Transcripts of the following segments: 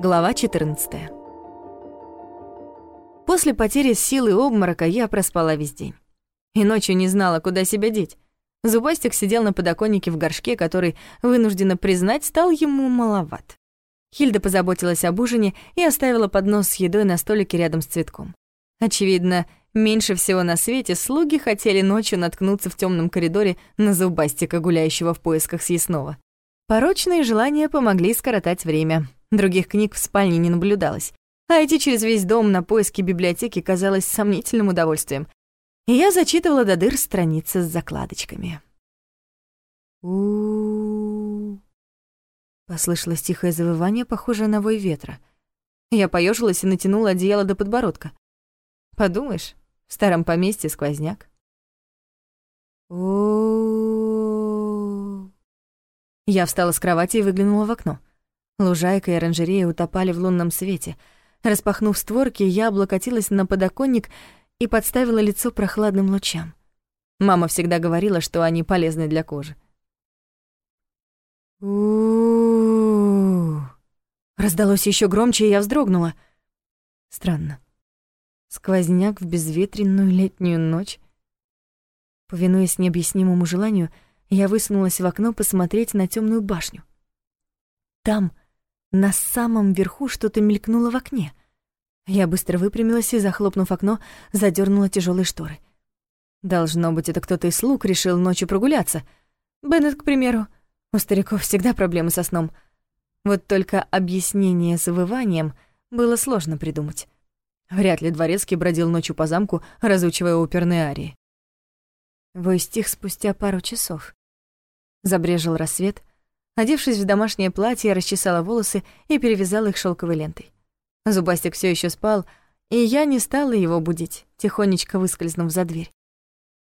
Глава 14. После потери силы обморока я проспала весь день. И ночью не знала, куда себя деть. Зубастик сидел на подоконнике в горшке, который, вынужденно признать, стал ему маловат. Хильда позаботилась об ужине и оставила поднос с едой на столике рядом с цветком. Очевидно, меньше всего на свете слуги хотели ночью наткнуться в темном коридоре на зубастика, гуляющего в поисках съестного. Порочные желания помогли скоротать время. Других книг в спальне не наблюдалось. А идти через весь дом на поиски библиотеки казалось сомнительным удовольствием. И я зачитывала до дыр страницы с закладочками. у Послышалось тихое завывание, похожее на вой ветра. Я поежилась и натянула одеяло до подбородка. Подумаешь, в старом поместье сквозняк. у Я встала с кровати и выглянула в окно. Лужайка и оранжерея утопали в лунном свете. Распахнув створки, я облокотилась на подоконник и подставила лицо прохладным лучам. Мама всегда говорила, что они полезны для кожи. у Раздалось еще громче, и я вздрогнула. Странно. Сквозняк в безветренную летнюю ночь. Повинуясь необъяснимому желанию, я высунулась в окно посмотреть на темную башню. Там, на самом верху что-то мелькнуло в окне. Я быстро выпрямилась и, захлопнув окно, задернула тяжелые шторы. Должно быть, это кто-то из слуг решил ночью прогуляться. Беннет, к примеру. У стариков всегда проблемы со сном. Вот только объяснение с выванием было сложно придумать. Вряд ли дворецкий бродил ночью по замку, разучивая оперные арии. Вой стих спустя пару часов. Забрежил рассвет, Одевшись в домашнее платье, я расчесала волосы и перевязала их шелковой лентой. Зубастик все еще спал, и я не стала его будить, тихонечко выскользнув за дверь.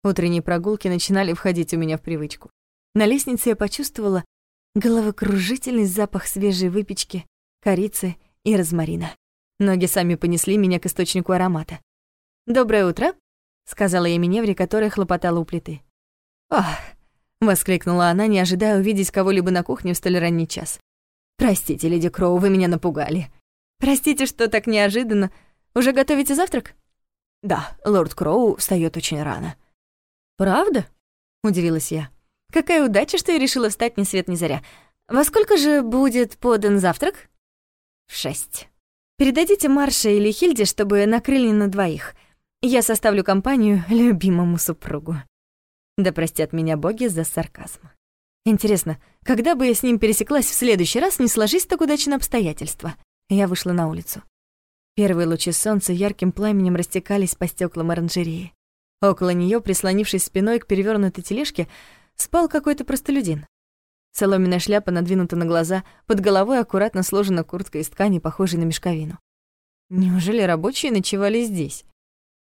Утренние прогулки начинали входить у меня в привычку. На лестнице я почувствовала головокружительный запах свежей выпечки, корицы и розмарина. Ноги сами понесли меня к источнику аромата. «Доброе утро», — сказала я Миневре, которая хлопотала у плиты. «Ох, Воскликнула она, не ожидая увидеть кого-либо на кухне в столь ранний час. «Простите, леди Кроу, вы меня напугали. Простите, что так неожиданно. Уже готовите завтрак?» «Да, лорд Кроу встаёт очень рано». «Правда?» — удивилась я. «Какая удача, что я решила встать ни свет ни заря. Во сколько же будет подан завтрак?» «В шесть. Передадите Марше или Хильде, чтобы накрыли на двоих. Я составлю компанию любимому супругу». Да простят меня боги за сарказм. Интересно, когда бы я с ним пересеклась в следующий раз, не сложись так удачно обстоятельства? Я вышла на улицу. Первые лучи солнца ярким пламенем растекались по стеклам оранжереи. Около нее, прислонившись спиной к перевернутой тележке, спал какой-то простолюдин. Соломенная шляпа надвинута на глаза, под головой аккуратно сложена куртка из ткани, похожей на мешковину. Неужели рабочие ночевали здесь?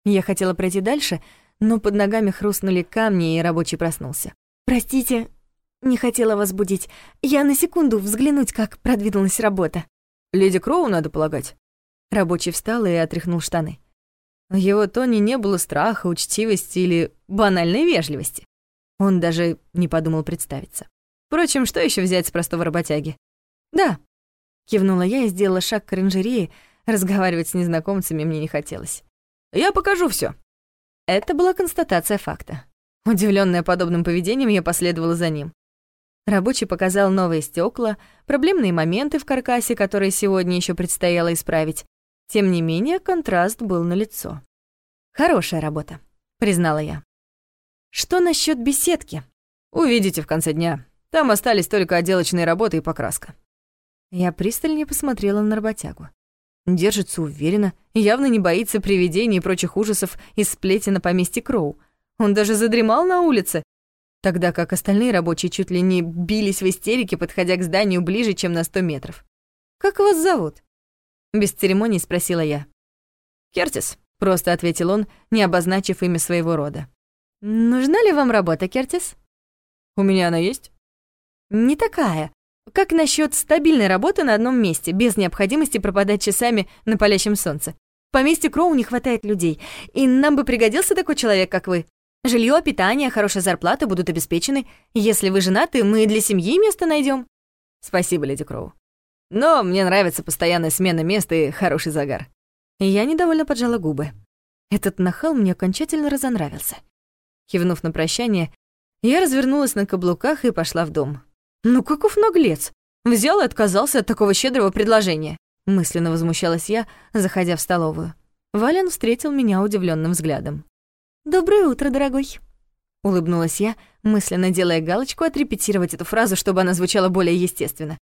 Я хотела пройти дальше, но под ногами хрустнули камни, и рабочий проснулся. «Простите, не хотела вас будить. Я на секунду взглянуть, как продвинулась работа». «Леди Кроу, надо полагать». Рабочий встал и отряхнул штаны. В его тоне не было страха, учтивости или банальной вежливости. Он даже не подумал представиться. Впрочем, что еще взять с простого работяги? «Да», — кивнула я и сделала шаг к оранжерее, разговаривать с незнакомцами мне не хотелось. «Я покажу все. Это была констатация факта. Удивленная подобным поведением, я последовала за ним. Рабочий показал новые стекла, проблемные моменты в каркасе, которые сегодня еще предстояло исправить. Тем не менее, контраст был налицо. «Хорошая работа», — признала я. «Что насчет беседки?» «Увидите в конце дня. Там остались только отделочные работы и покраска». Я пристальнее посмотрела на работягу. Держится уверенно, явно не боится привидений и прочих ужасов из сплети на поместье Кроу. Он даже задремал на улице, тогда как остальные рабочие чуть ли не бились в истерике, подходя к зданию ближе, чем на сто метров. «Как вас зовут?» Без церемоний спросила я. «Кертис», — просто ответил он, не обозначив имя своего рода. «Нужна ли вам работа, Кертис?» «У меня она есть». «Не такая. Как насчет стабильной работы на одном месте, без необходимости пропадать часами на палящем солнце? В поместье Кроу не хватает людей, и нам бы пригодился такой человек, как вы. Жилье, питание, хорошая зарплата будут обеспечены. Если вы женаты, мы для семьи место найдем. Спасибо, леди Кроу. Но мне нравится постоянная смена места и хороший загар. Я недовольно поджала губы. Этот нахал мне окончательно разонравился. Кивнув на прощание, я развернулась на каблуках и пошла в дом. Ну каков наглец! Взял и отказался от такого щедрого предложения. Мысленно возмущалась я, заходя в столовую. Вален встретил меня удивленным взглядом. «Доброе утро, дорогой!» Улыбнулась я, мысленно делая галочку отрепетировать эту фразу, чтобы она звучала более естественно.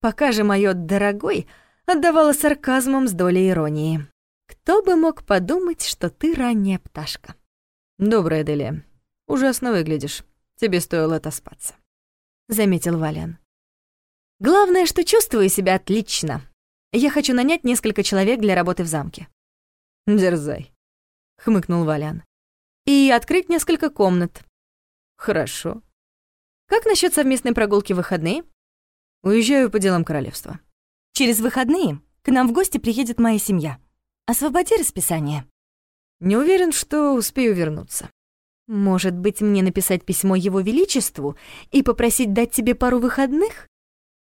Пока же моё «дорогой» отдавало сарказмом с долей иронии. «Кто бы мог подумать, что ты ранняя пташка?» «Добрая, Делия. Ужасно выглядишь. Тебе стоило отоспаться», — заметил Валиан. «Главное, что чувствую себя отлично. Я хочу нанять несколько человек для работы в замке». «Дерзай», — хмыкнул Валиан. «И открыть несколько комнат». «Хорошо». «Как насчет совместной прогулки в выходные?» «Уезжаю по делам королевства». «Через выходные к нам в гости приедет моя семья. Освободи расписание». «Не уверен, что успею вернуться». «Может быть, мне написать письмо Его Величеству и попросить дать тебе пару выходных?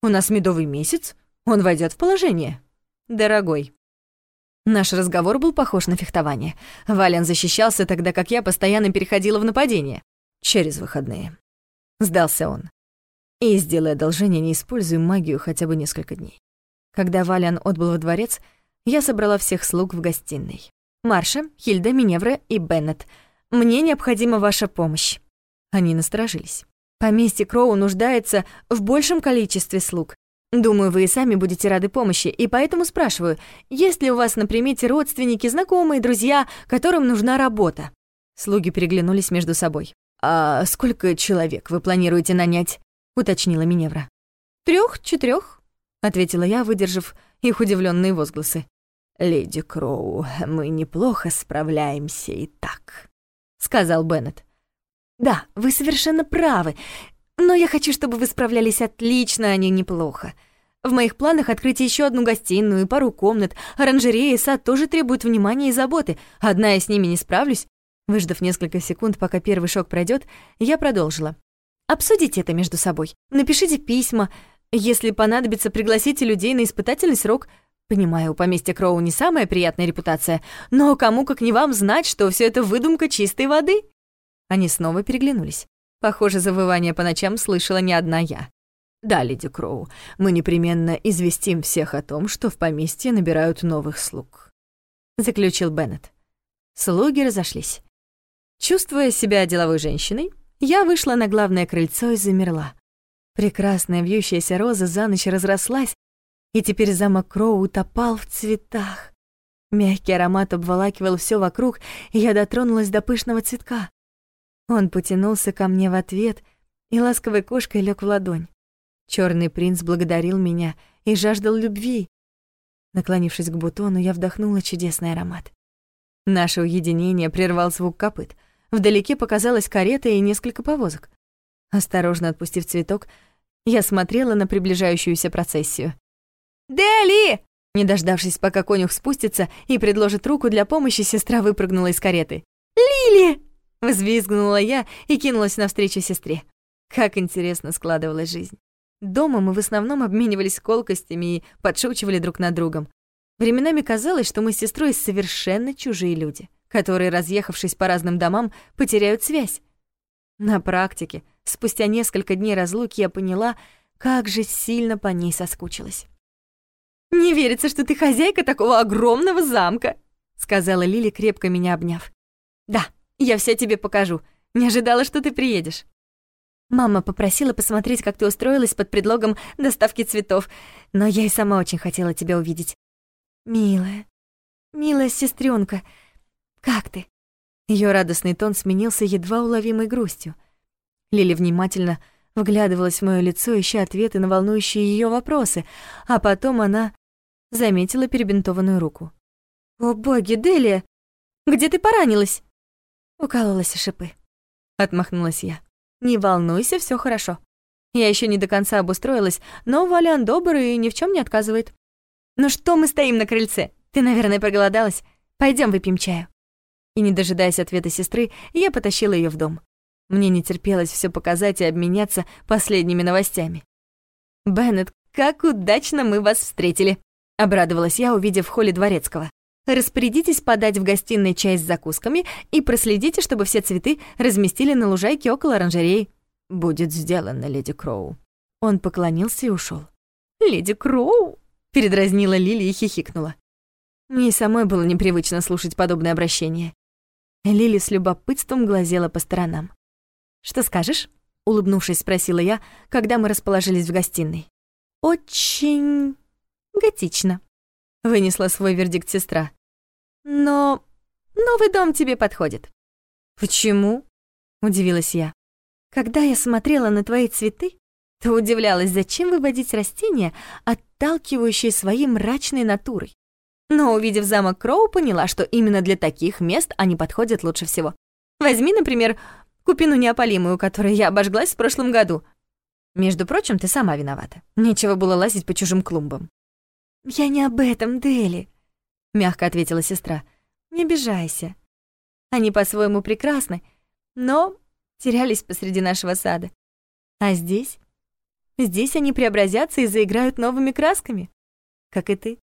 У нас медовый месяц, он войдет в положение. Дорогой». Наш разговор был похож на фехтование. Вален защищался, тогда как я постоянно переходила в нападение. Через выходные. Сдался он. И, сделая одолжение, не используй магию хотя бы несколько дней. Когда Валиан отбыл во дворец, я собрала всех слуг в гостиной. Марша, Хильда, Миневра и Беннет. Мне необходима ваша помощь. Они насторожились. Поместье Кроу нуждается в большем количестве слуг. Думаю, вы и сами будете рады помощи, и поэтому спрашиваю, есть ли у вас на примете родственники, знакомые, друзья, которым нужна работа?» Слуги переглянулись между собой. «А сколько человек вы планируете нанять?» — уточнила Миневра. Трех, четырех, ответила я, выдержав их удивленные возгласы. «Леди Кроу, мы неплохо справляемся и так», — сказал Беннет. «Да, вы совершенно правы. Но я хочу, чтобы вы справлялись отлично, а не неплохо. В моих планах открыть еще одну гостиную и пару комнат. Оранжерея и сад тоже требуют внимания и заботы. Одна я с ними не справлюсь. Выждав несколько секунд, пока первый шок пройдет, я продолжила. Обсудите это между собой. Напишите письма. Если понадобится, пригласите людей на испытательный срок. Понимаю, у поместья Кроу не самая приятная репутация, но кому как не вам знать, что все это выдумка чистой воды? Они снова переглянулись. Похоже, завывание по ночам слышала не одна я. «Да, леди Кроу, мы непременно известим всех о том, что в поместье набирают новых слуг», — заключил Беннет. Слуги разошлись. Чувствуя себя деловой женщиной, я вышла на главное крыльцо и замерла. Прекрасная вьющаяся роза за ночь разрослась, и теперь замок Кроу утопал в цветах. Мягкий аромат обволакивал все вокруг, и я дотронулась до пышного цветка. Он потянулся ко мне в ответ и ласковой кошкой лег в ладонь. Черный принц благодарил меня и жаждал любви. Наклонившись к бутону, я вдохнула чудесный аромат. Наше уединение прервал звук копыт. Вдалеке показалась карета и несколько повозок. Осторожно отпустив цветок, я смотрела на приближающуюся процессию. «Дели!» Не дождавшись, пока конюх спустится и предложит руку для помощи, сестра выпрыгнула из кареты. «Лили!» Взвизгнула я и кинулась навстречу сестре. Как интересно складывалась жизнь. Дома мы в основном обменивались колкостями и подшучивали друг над другом. Временами казалось, что мы с сестрой совершенно чужие люди, которые, разъехавшись по разным домам, потеряют связь. На практике, спустя несколько дней разлуки, я поняла, как же сильно по ней соскучилась. «Не верится, что ты хозяйка такого огромного замка», — сказала Лили, крепко меня обняв. «Да, я вся тебе покажу. Не ожидала, что ты приедешь». Мама попросила посмотреть, как ты устроилась под предлогом доставки цветов, но я и сама очень хотела тебя увидеть. Милая, милая сестренка, как ты? Ее радостный тон сменился едва уловимой грустью. Лили внимательно вглядывалась в моё лицо, ища ответы на волнующие ее вопросы, а потом она заметила перебинтованную руку. «О боги, Делия, где ты поранилась?» Укололась о шипы. Отмахнулась я. Не волнуйся, все хорошо. Я еще не до конца обустроилась, но Валян добрый и ни в чем не отказывает. Ну что мы стоим на крыльце? Ты, наверное, проголодалась? Пойдем выпьем чаю. И не дожидаясь ответа сестры, я потащила ее в дом. Мне не терпелось все показать и обменяться последними новостями. Беннет, как удачно мы вас встретили!» — обрадовалась я, увидев в холле дворецкого. «Распорядитесь подать в гостиной чай с закусками и проследите, чтобы все цветы разместили на лужайке около оранжереи». «Будет сделано, леди Кроу». Он поклонился и ушел. «Леди Кроу?» — передразнила Лили и хихикнула. Мне самой было непривычно слушать подобное обращение. Лили с любопытством глазела по сторонам. «Что скажешь?» — улыбнувшись, спросила я, когда мы расположились в гостиной. «Очень готично», — вынесла свой вердикт сестра. «Но новый дом тебе подходит». «Почему?» — удивилась я. «Когда я смотрела на твои цветы, то удивлялась, зачем выводить растения, отталкивающие своей мрачной натурой. Но, увидев замок Кроу, поняла, что именно для таких мест они подходят лучше всего. Возьми, например, купину неопалимую, которой я обожглась в прошлом году. Между прочим, ты сама виновата. Нечего было лазить по чужим клумбам. «Я не об этом, Дели», — мягко ответила сестра. «Не обижайся. Они по-своему прекрасны, но терялись посреди нашего сада. А здесь? Здесь они преобразятся и заиграют новыми красками, как и ты».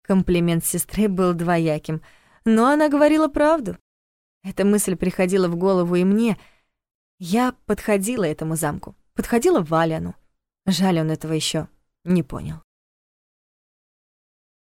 Комплимент сестры был двояким, но она говорила правду. Эта мысль приходила в голову и мне. Я подходила этому замку, подходила Валяну. Жаль, он этого еще не понял.